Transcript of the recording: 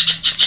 you